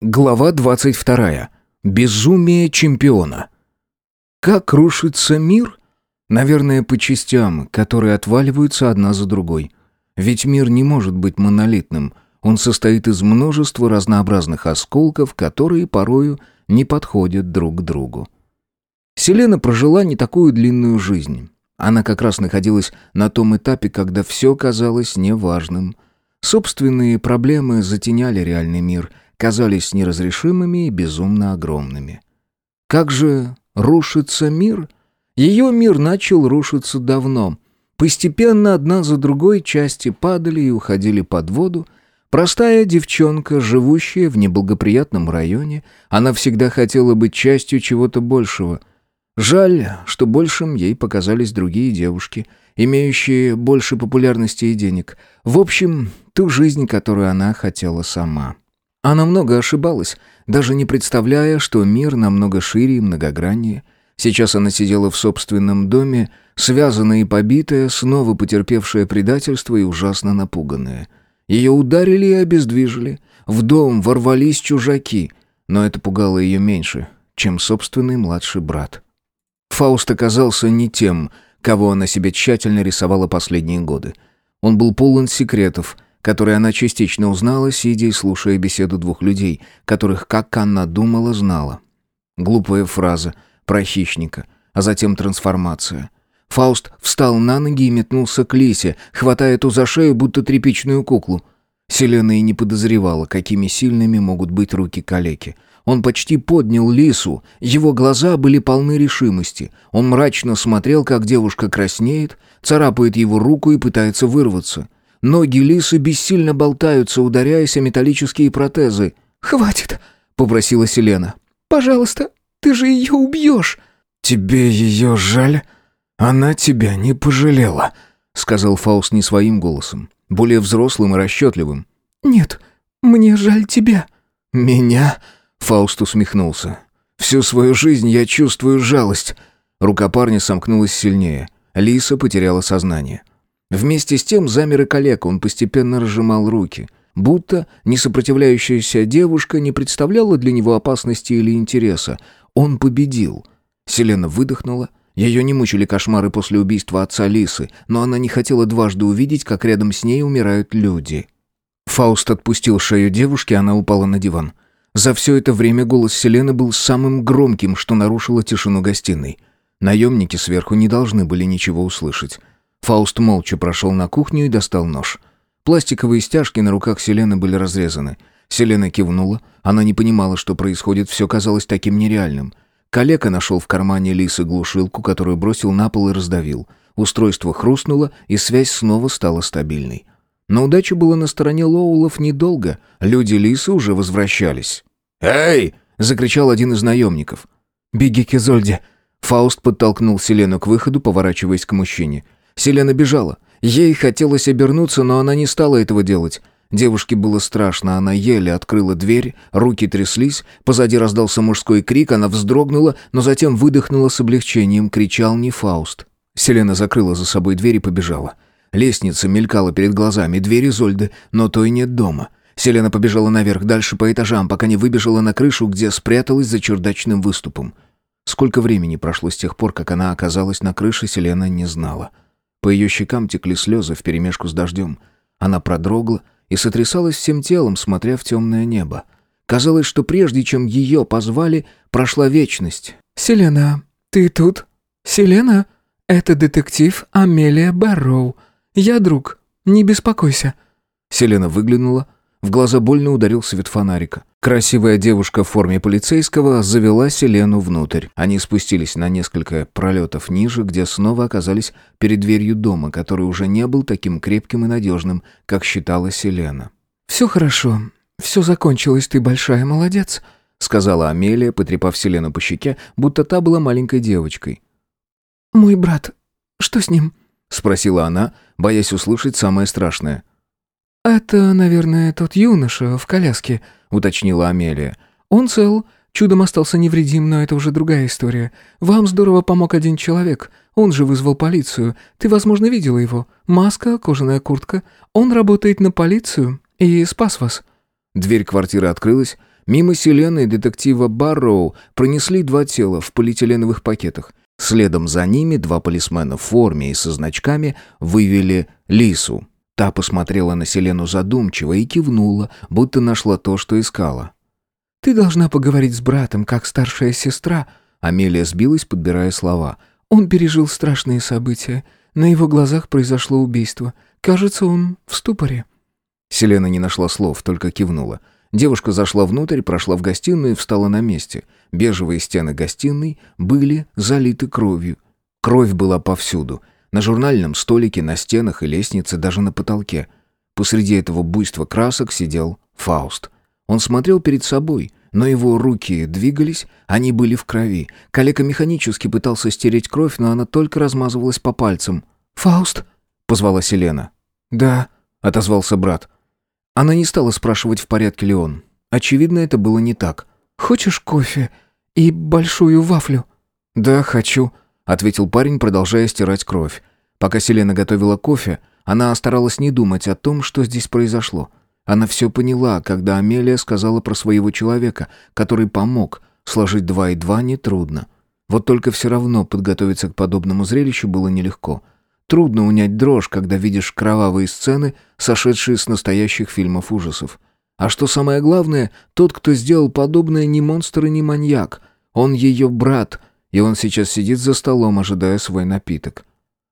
Глава 22. Безумие чемпиона. Как рушится мир? Наверное, по частям, которые отваливаются одна за другой. Ведь мир не может быть монолитным. Он состоит из множества разнообразных осколков, которые порою не подходят друг к другу. Селена прожила не такую длинную жизнь. Она как раз находилась на том этапе, когда все казалось неважным. Собственные проблемы затеняли реальный мир – казались неразрешимыми и безумно огромными. Как же рушится мир? Ее мир начал рушиться давно. Постепенно одна за другой части падали и уходили под воду. Простая девчонка, живущая в неблагоприятном районе, она всегда хотела быть частью чего-то большего. Жаль, что большим ей показались другие девушки, имеющие больше популярности и денег. В общем, ту жизнь, которую она хотела сама. Она много ошибалась, даже не представляя, что мир намного шире и многограннее. Сейчас она сидела в собственном доме, связанная и побитая, снова потерпевшая предательство и ужасно напуганная. Ее ударили и обездвижили. В дом ворвались чужаки, но это пугало ее меньше, чем собственный младший брат. Фауст оказался не тем, кого она себе тщательно рисовала последние годы. Он был полон секретов — которые она частично узнала, сидя и слушая беседу двух людей, которых, как она думала, знала. Глупая фраза про хищника, а затем трансформация. Фауст встал на ноги и метнулся к Лисе, хватая ту за шею, будто тряпичную куклу. Селена и не подозревала, какими сильными могут быть руки калеки. Он почти поднял Лису, его глаза были полны решимости. Он мрачно смотрел, как девушка краснеет, царапает его руку и пытается вырваться. Ноги лисы бессильно болтаются, ударяясь о металлические протезы. «Хватит!» — попросила Селена. «Пожалуйста, ты же ее убьешь!» «Тебе ее жаль? Она тебя не пожалела», — сказал Фауст не своим голосом, более взрослым и расчетливым. «Нет, мне жаль тебя». «Меня?» — Фауст усмехнулся. «Всю свою жизнь я чувствую жалость». Рука парня сомкнулась сильнее. Лиса потеряла сознание. Вместе с тем замер и коллега, он постепенно разжимал руки. Будто несопротивляющаяся девушка не представляла для него опасности или интереса. Он победил. Селена выдохнула. Ее не мучили кошмары после убийства отца Лисы, но она не хотела дважды увидеть, как рядом с ней умирают люди. Фауст отпустил шею девушки, она упала на диван. За все это время голос Селены был самым громким, что нарушило тишину гостиной. Наемники сверху не должны были ничего услышать. Фауст молча прошел на кухню и достал нож. Пластиковые стяжки на руках Селены были разрезаны. Селена кивнула. Она не понимала, что происходит, все казалось таким нереальным. Калека нашел в кармане лисы глушилку, которую бросил на пол и раздавил. Устройство хрустнуло, и связь снова стала стабильной. Но удача была на стороне Лоулов недолго. Люди лисы уже возвращались. «Эй!» — закричал один из наемников. «Беги к Изольде!» Фауст подтолкнул Селену к выходу, поворачиваясь к мужчине. Селена бежала. Ей хотелось обернуться, но она не стала этого делать. Девушке было страшно, она еле открыла дверь, руки тряслись, позади раздался мужской крик, она вздрогнула, но затем выдохнула с облегчением, кричал не Фауст. Селена закрыла за собой дверь и побежала. Лестница мелькала перед глазами, двери Зольды, но той нет дома. Селена побежала наверх, дальше по этажам, пока не выбежала на крышу, где спряталась за чердачным выступом. Сколько времени прошло с тех пор, как она оказалась на крыше, Селена не знала. — по ее щекам текли слезы вперемешку с дождем. Она продрогла и сотрясалась всем телом, смотря в темное небо. Казалось, что прежде чем ее позвали, прошла вечность. «Селена, ты тут? Селена? Это детектив Амелия Барроу. Я друг, не беспокойся». Селена выглянула, в глаза больно ударил свет фонарика. Красивая девушка в форме полицейского завела Селену внутрь. Они спустились на несколько пролетов ниже, где снова оказались перед дверью дома, который уже не был таким крепким и надежным, как считала Селена. «Все хорошо. Все закончилось, ты большая молодец», — сказала Амелия, потрепав Селену по щеке, будто та была маленькой девочкой. «Мой брат, что с ним?» — спросила она, боясь услышать самое страшное. «Это, наверное, тот юноша в коляске», — уточнила Амелия. «Он цел, чудом остался невредим, но это уже другая история. Вам здорово помог один человек. Он же вызвал полицию. Ты, возможно, видела его. Маска, кожаная куртка. Он работает на полицию и спас вас». Дверь квартиры открылась. Мимо Селены и детектива Барроу пронесли два тела в полиэтиленовых пакетах. Следом за ними два полисмена в форме и со значками вывели Лису. Та посмотрела на Селену задумчиво и кивнула, будто нашла то, что искала. «Ты должна поговорить с братом, как старшая сестра», Амелия сбилась, подбирая слова. «Он пережил страшные события. На его глазах произошло убийство. Кажется, он в ступоре». Селена не нашла слов, только кивнула. Девушка зашла внутрь, прошла в гостиную и встала на месте. Бежевые стены гостиной были залиты кровью. Кровь была повсюду. На журнальном столике, на стенах и лестнице, даже на потолке. Посреди этого буйства красок сидел Фауст. Он смотрел перед собой, но его руки двигались, они были в крови. Калека механически пытался стереть кровь, но она только размазывалась по пальцам. «Фауст?» — позвала Селена. «Да», — отозвался брат. Она не стала спрашивать, в порядке ли он. Очевидно, это было не так. «Хочешь кофе и большую вафлю?» «Да, хочу», — ответил парень, продолжая стирать кровь. Пока Селена готовила кофе, она старалась не думать о том, что здесь произошло. Она все поняла, когда Амелия сказала про своего человека, который помог. Сложить два и два нетрудно. Вот только все равно подготовиться к подобному зрелищу было нелегко. Трудно унять дрожь, когда видишь кровавые сцены, сошедшие с настоящих фильмов ужасов. А что самое главное, тот, кто сделал подобное, не монстр и не маньяк. Он ее брат, и он сейчас сидит за столом, ожидая свой напиток.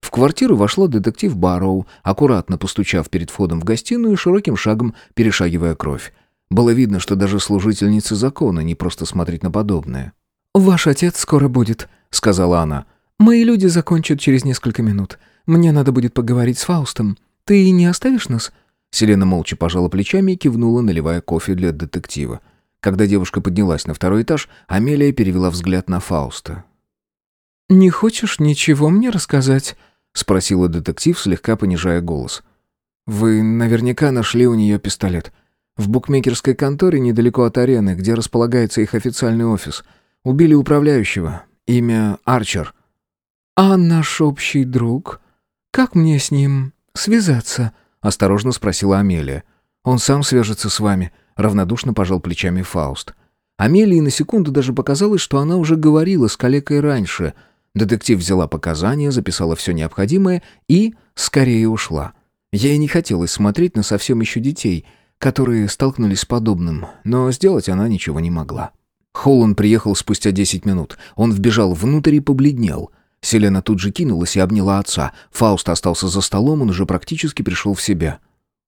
В квартиру вошла детектив Барроу, аккуратно постучав перед входом в гостиную и широким шагом перешагивая кровь. Было видно, что даже служительница закона не просто смотреть на подобное. «Ваш отец скоро будет», — сказала она. «Мои люди закончат через несколько минут. Мне надо будет поговорить с Фаустом. Ты не оставишь нас?» Селена молча пожала плечами и кивнула, наливая кофе для детектива. Когда девушка поднялась на второй этаж, Амелия перевела взгляд на Фауста. «Не хочешь ничего мне рассказать?» — спросила детектив, слегка понижая голос. «Вы наверняка нашли у нее пистолет. В букмекерской конторе недалеко от арены, где располагается их официальный офис. Убили управляющего. Имя Арчер». «А наш общий друг? Как мне с ним связаться?» — осторожно спросила Амелия. «Он сам свяжется с вами», — равнодушно пожал плечами Фауст. Амелии на секунду даже показалось, что она уже говорила с коллегой раньше — Детектив взяла показания, записала все необходимое и скорее ушла. Ей не хотелось смотреть на совсем еще детей, которые столкнулись с подобным, но сделать она ничего не могла. Холланд приехал спустя 10 минут. Он вбежал внутрь и побледнел. Селена тут же кинулась и обняла отца. Фауст остался за столом, он уже практически пришел в себя.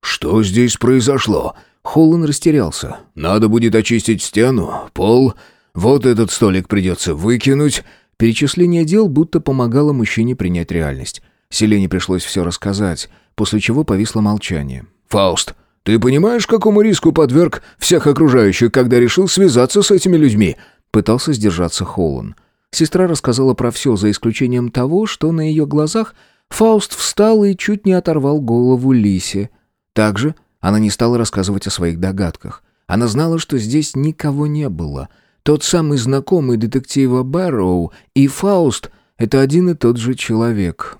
«Что здесь произошло?» Холланд растерялся. «Надо будет очистить стену, пол. Вот этот столик придется выкинуть». Перечисление дел будто помогало мужчине принять реальность. Селене пришлось все рассказать, после чего повисло молчание. «Фауст, ты понимаешь, какому риску подверг всех окружающих, когда решил связаться с этими людьми?» Пытался сдержаться Холлан. Сестра рассказала про все, за исключением того, что на ее глазах Фауст встал и чуть не оторвал голову Лисе. Также она не стала рассказывать о своих догадках. Она знала, что здесь никого не было — тот самый знакомый детектива Бэрроу и Фауст — это один и тот же человек.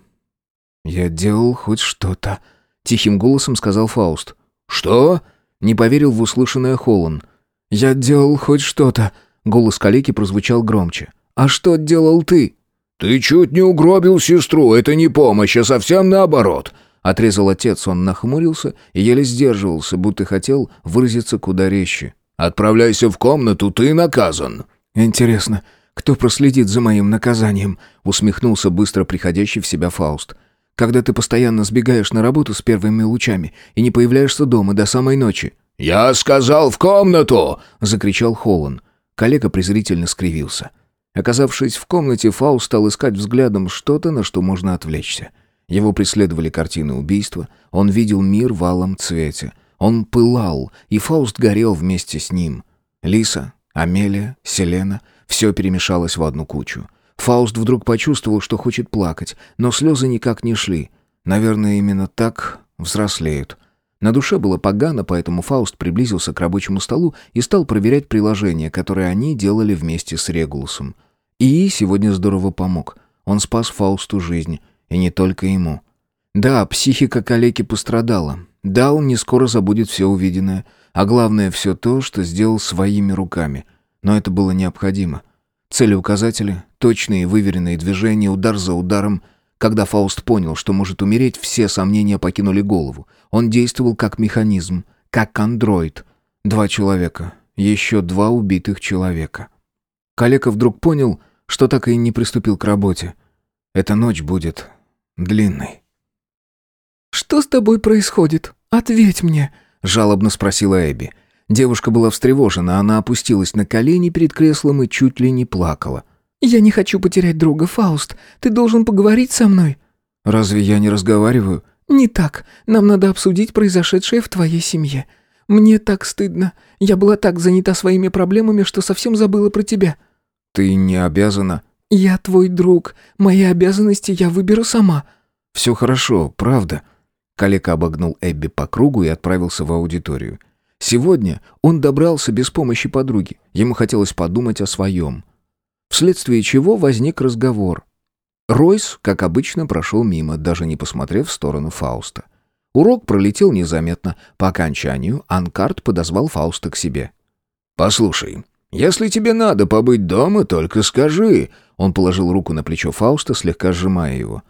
«Я делал хоть что-то», — тихим голосом сказал Фауст. «Что?» — не поверил в услышанное Холлан. «Я делал хоть что-то», — голос калеки прозвучал громче. «А что делал ты?» «Ты чуть не угробил сестру, это не помощь, а совсем наоборот», — отрезал отец. Он нахмурился и еле сдерживался, будто хотел выразиться куда резче. Отправляйся в комнату, ты наказан». «Интересно, кто проследит за моим наказанием?» усмехнулся быстро приходящий в себя Фауст. «Когда ты постоянно сбегаешь на работу с первыми лучами и не появляешься дома до самой ночи». «Я сказал в комнату!» — закричал Холлан. Коллега презрительно скривился. Оказавшись в комнате, Фауст стал искать взглядом что-то, на что можно отвлечься. Его преследовали картины убийства, он видел мир в алом цвете — он пылал, и Фауст горел вместе с ним. Лиса, Амелия, Селена — все перемешалось в одну кучу. Фауст вдруг почувствовал, что хочет плакать, но слезы никак не шли. Наверное, именно так взрослеют. На душе было погано, поэтому Фауст приблизился к рабочему столу и стал проверять приложение, которое они делали вместе с Регулусом. И сегодня здорово помог. Он спас Фаусту жизнь, и не только ему. Да, психика калеки пострадала. Да, он не скоро забудет все увиденное. А главное, все то, что сделал своими руками. Но это было необходимо. Целеуказатели, точные выверенные движения, удар за ударом. Когда Фауст понял, что может умереть, все сомнения покинули голову. Он действовал как механизм, как андроид. Два человека. Еще два убитых человека. Калека вдруг понял, что так и не приступил к работе. Эта ночь будет длинной. «Что с тобой происходит? Ответь мне!» — жалобно спросила Эбби. Девушка была встревожена, она опустилась на колени перед креслом и чуть ли не плакала. «Я не хочу потерять друга, Фауст. Ты должен поговорить со мной». «Разве я не разговариваю?» «Не так. Нам надо обсудить произошедшее в твоей семье. Мне так стыдно. Я была так занята своими проблемами, что совсем забыла про тебя». «Ты не обязана...» «Я твой друг. Мои обязанности я выберу сама». «Все хорошо, правда». Калека обогнул Эбби по кругу и отправился в аудиторию. Сегодня он добрался без помощи подруги. Ему хотелось подумать о своем. Вследствие чего возник разговор. Ройс, как обычно, прошел мимо, даже не посмотрев в сторону Фауста. Урок пролетел незаметно. По окончанию Анкарт подозвал Фауста к себе. «Послушай, если тебе надо побыть дома, только скажи». Он положил руку на плечо Фауста, слегка сжимая его.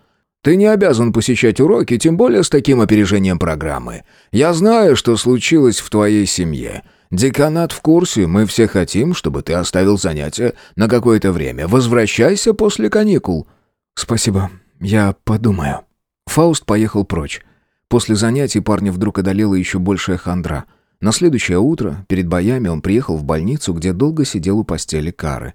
Ты не обязан посещать уроки, тем более с таким опережением программы. Я знаю, что случилось в твоей семье. Деканат в курсе, мы все хотим, чтобы ты оставил занятия на какое-то время. Возвращайся после каникул». «Спасибо, я подумаю». Фауст поехал прочь. После занятий парня вдруг одолела еще большая хандра. На следующее утро, перед боями, он приехал в больницу, где долго сидел у постели Кары.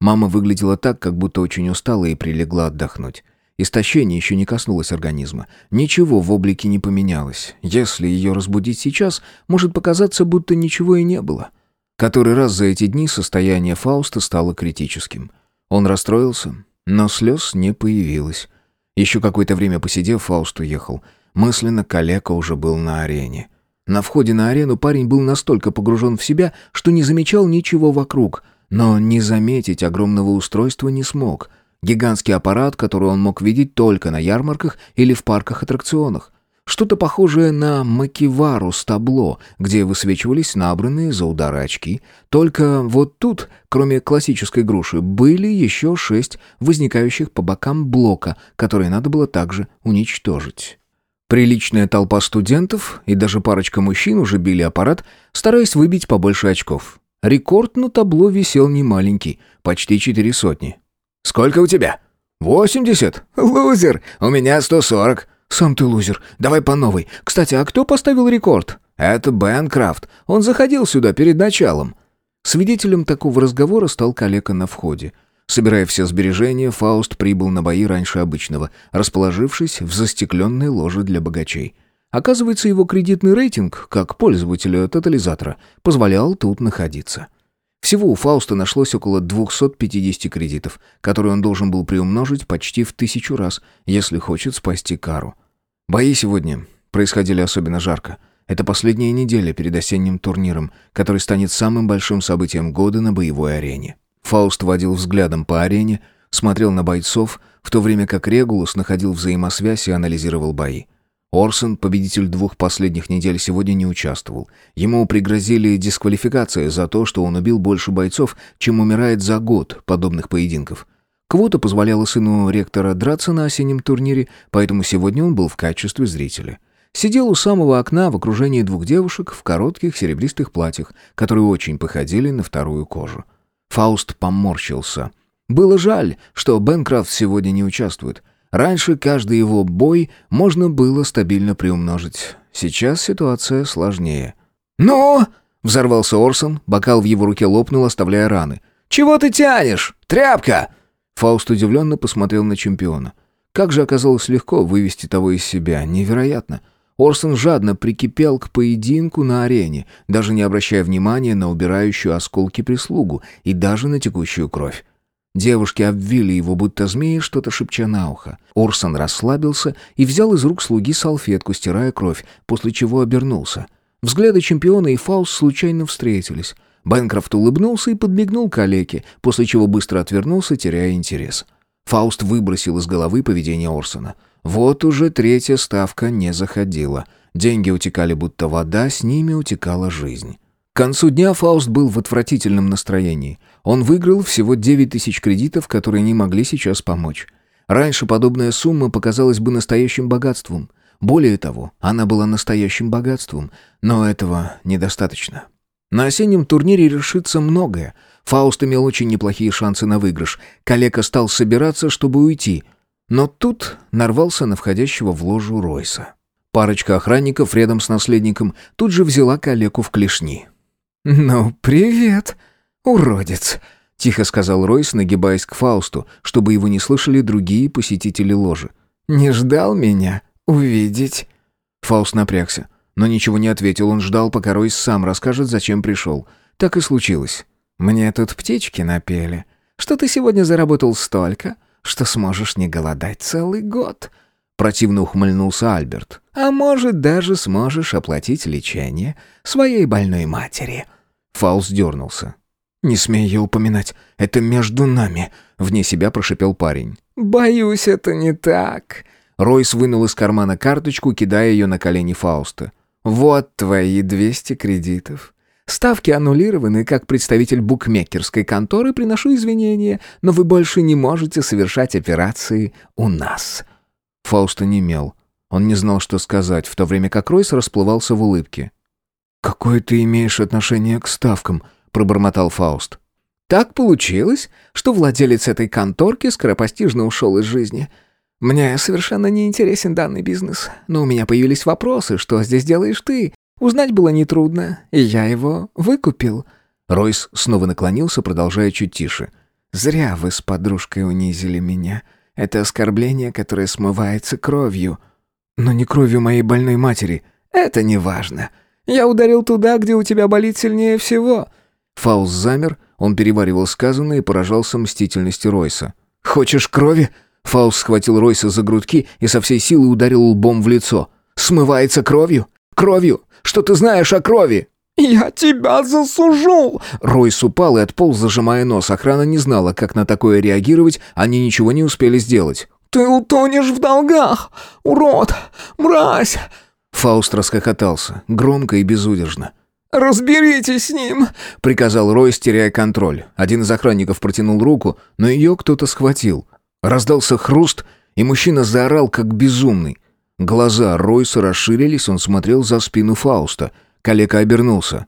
Мама выглядела так, как будто очень устала и прилегла отдохнуть. Истощение еще не коснулось организма. Ничего в облике не поменялось. Если ее разбудить сейчас, может показаться, будто ничего и не было. Который раз за эти дни состояние Фауста стало критическим. Он расстроился, но слез не появилось. Еще какое-то время посидев, Фауст уехал. Мысленно калека уже был на арене. На входе на арену парень был настолько погружен в себя, что не замечал ничего вокруг, но не заметить огромного устройства не смог — Гигантский аппарат, который он мог видеть только на ярмарках или в парках-аттракционах. Что-то похожее на макивару с табло, где высвечивались набранные за удары очки. Только вот тут, кроме классической груши, были еще шесть возникающих по бокам блока, которые надо было также уничтожить. Приличная толпа студентов и даже парочка мужчин уже били аппарат, стараясь выбить побольше очков. Рекорд на табло висел немаленький, почти четыре сотни. «Сколько у тебя?» «Восемьдесят? Лузер! У меня сто сорок!» «Сам ты лузер. Давай по новой. Кстати, а кто поставил рекорд?» «Это Бен Крафт. Он заходил сюда перед началом». Свидетелем такого разговора стал коллега на входе. Собирая все сбережения, Фауст прибыл на бои раньше обычного, расположившись в застекленной ложе для богачей. Оказывается, его кредитный рейтинг, как пользователя тотализатора, позволял тут находиться. Всего у Фауста нашлось около 250 кредитов, которые он должен был приумножить почти в тысячу раз, если хочет спасти Кару. Бои сегодня происходили особенно жарко. Это последняя неделя перед осенним турниром, который станет самым большим событием года на боевой арене. Фауст водил взглядом по арене, смотрел на бойцов, в то время как Регулус находил взаимосвязь и анализировал бои. Орсон, победитель двух последних недель, сегодня не участвовал. Ему пригрозили дисквалификация за то, что он убил больше бойцов, чем умирает за год подобных поединков. Квота позволяла сыну ректора драться на осеннем турнире, поэтому сегодня он был в качестве зрителя. Сидел у самого окна в окружении двух девушек в коротких серебристых платьях, которые очень походили на вторую кожу. Фауст поморщился. Было жаль, что Бенкрафт сегодня не участвует. Раньше каждый его бой можно было стабильно приумножить. Сейчас ситуация сложнее. «Ну?» — взорвался Орсон, бокал в его руке лопнул, оставляя раны. «Чего ты тянешь? Тряпка!» Фауст удивленно посмотрел на чемпиона. Как же оказалось легко вывести того из себя, невероятно. Орсон жадно прикипел к поединку на арене, даже не обращая внимания на убирающую осколки прислугу и даже на текущую кровь. Девушки обвили его, будто змеи, что-то шепча на ухо. Орсон расслабился и взял из рук слуги салфетку, стирая кровь, после чего обернулся. Взгляды чемпиона и Фауст случайно встретились. Бэнкрофт улыбнулся и подмигнул калеке, после чего быстро отвернулся, теряя интерес. Фауст выбросил из головы поведение Орсона. Вот уже третья ставка не заходила. Деньги утекали будто вода, с ними утекала жизнь. К концу дня Фауст был в отвратительном настроении. Он выиграл всего 9 тысяч кредитов, которые не могли сейчас помочь. Раньше подобная сумма показалась бы настоящим богатством. Более того, она была настоящим богатством, но этого недостаточно. На осеннем турнире решится многое. Фауст имел очень неплохие шансы на выигрыш. Калека стал собираться, чтобы уйти. Но тут нарвался на входящего в ложу Ройса. Парочка охранников рядом с наследником тут же взяла Калеку в клешни. «Ну, привет, уродец», — тихо сказал Ройс, нагибаясь к Фаусту, чтобы его не слышали другие посетители ложи. «Не ждал меня увидеть?» Фауст напрягся, но ничего не ответил. Он ждал, пока Ройс сам расскажет, зачем пришел. Так и случилось. «Мне тут птички напели, что ты сегодня заработал столько, что сможешь не голодать целый год», Противно ухмыльнулся Альберт. «А может, даже сможешь оплатить лечение своей больной матери». Фаус дернулся. «Не смей ее упоминать, это между нами», — вне себя прошипел парень. «Боюсь, это не так». Ройс вынул из кармана карточку, кидая ее на колени Фауста. «Вот твои двести кредитов. Ставки аннулированы, как представитель букмекерской конторы приношу извинения, но вы больше не можете совершать операции у нас». Фауст онемел. Он не знал, что сказать, в то время как Ройс расплывался в улыбке. «Какое ты имеешь отношение к ставкам?» — пробормотал Фауст. «Так получилось, что владелец этой конторки скоропостижно ушел из жизни. Мне совершенно не интересен данный бизнес, но у меня появились вопросы, что здесь делаешь ты. Узнать было нетрудно, и я его выкупил». Ройс снова наклонился, продолжая чуть тише. «Зря вы с подружкой унизили меня. Это оскорбление, которое смывается кровью. Но не кровью моей больной матери. Это не важно. Я ударил туда, где у тебя болит сильнее всего». Фауст замер, он переваривал сказанное и поражался мстительности Ройса. «Хочешь крови?» Фауст схватил Ройса за грудки и со всей силы ударил лбом в лицо. «Смывается кровью? Кровью? Что ты знаешь о крови?» «Я тебя засужу!» Ройс упал и отполз, зажимая нос. Охрана не знала, как на такое реагировать, они ничего не успели сделать. «Ты утонешь в долгах! Урод! Мразь!» Фауст расхохотался, громко и безудержно. «Разберитесь с ним!» — приказал Ройс, теряя контроль. Один из охранников протянул руку, но ее кто-то схватил. Раздался хруст, и мужчина заорал, как безумный. Глаза Ройса расширились, он смотрел за спину Фауста — Калека обернулся.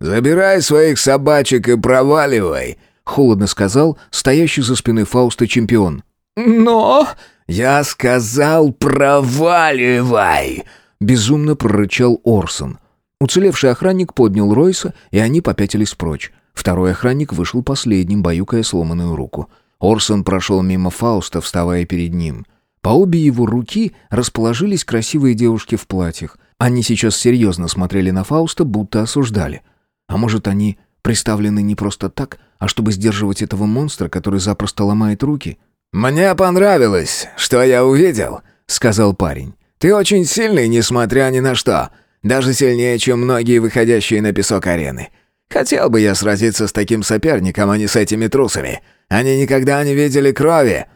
«Забирай своих собачек и проваливай», — холодно сказал стоящий за спиной Фауста чемпион. «Но...» «Я сказал, проваливай!» — безумно прорычал Орсон. Уцелевший охранник поднял Ройса, и они попятились прочь. Второй охранник вышел последним, баюкая сломанную руку. Орсон прошел мимо Фауста, вставая перед ним. По обе его руки расположились красивые девушки в платьях. Они сейчас серьезно смотрели на Фауста, будто осуждали. А может, они приставлены не просто так, а чтобы сдерживать этого монстра, который запросто ломает руки? «Мне понравилось, что я увидел», — сказал парень. «Ты очень сильный, несмотря ни на что. Даже сильнее, чем многие выходящие на песок арены. Хотел бы я сразиться с таким соперником, а не с этими трусами. Они никогда не видели крови».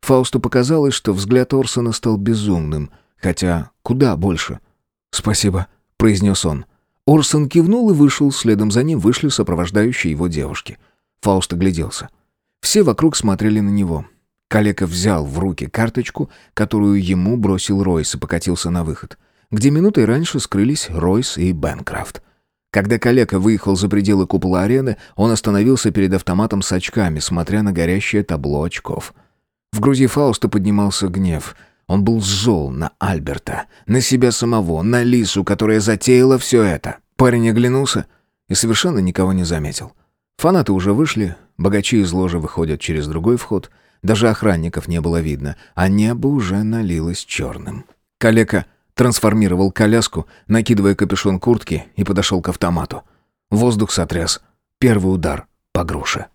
Фаусту показалось, что взгляд Орсона стал безумным, хотя куда больше — «Спасибо», — произнес он. Орсон кивнул и вышел, следом за ним вышли сопровождающие его девушки. Фауст огляделся. Все вокруг смотрели на него. Калека взял в руки карточку, которую ему бросил Ройс и покатился на выход, где минутой раньше скрылись Ройс и Бенкрафт. Когда Калека выехал за пределы купола арены, он остановился перед автоматом с очками, смотря на горящее табло очков. В груди Фауста поднимался гнев — он был зол на Альберта, на себя самого, на Лису, которая затеяла все это. Парень оглянулся и совершенно никого не заметил. Фанаты уже вышли, богачи из ложи выходят через другой вход. Даже охранников не было видно, а небо уже налилось черным. Калека трансформировал коляску, накидывая капюшон куртки, и подошел к автомату. Воздух сотряс. Первый удар по груше.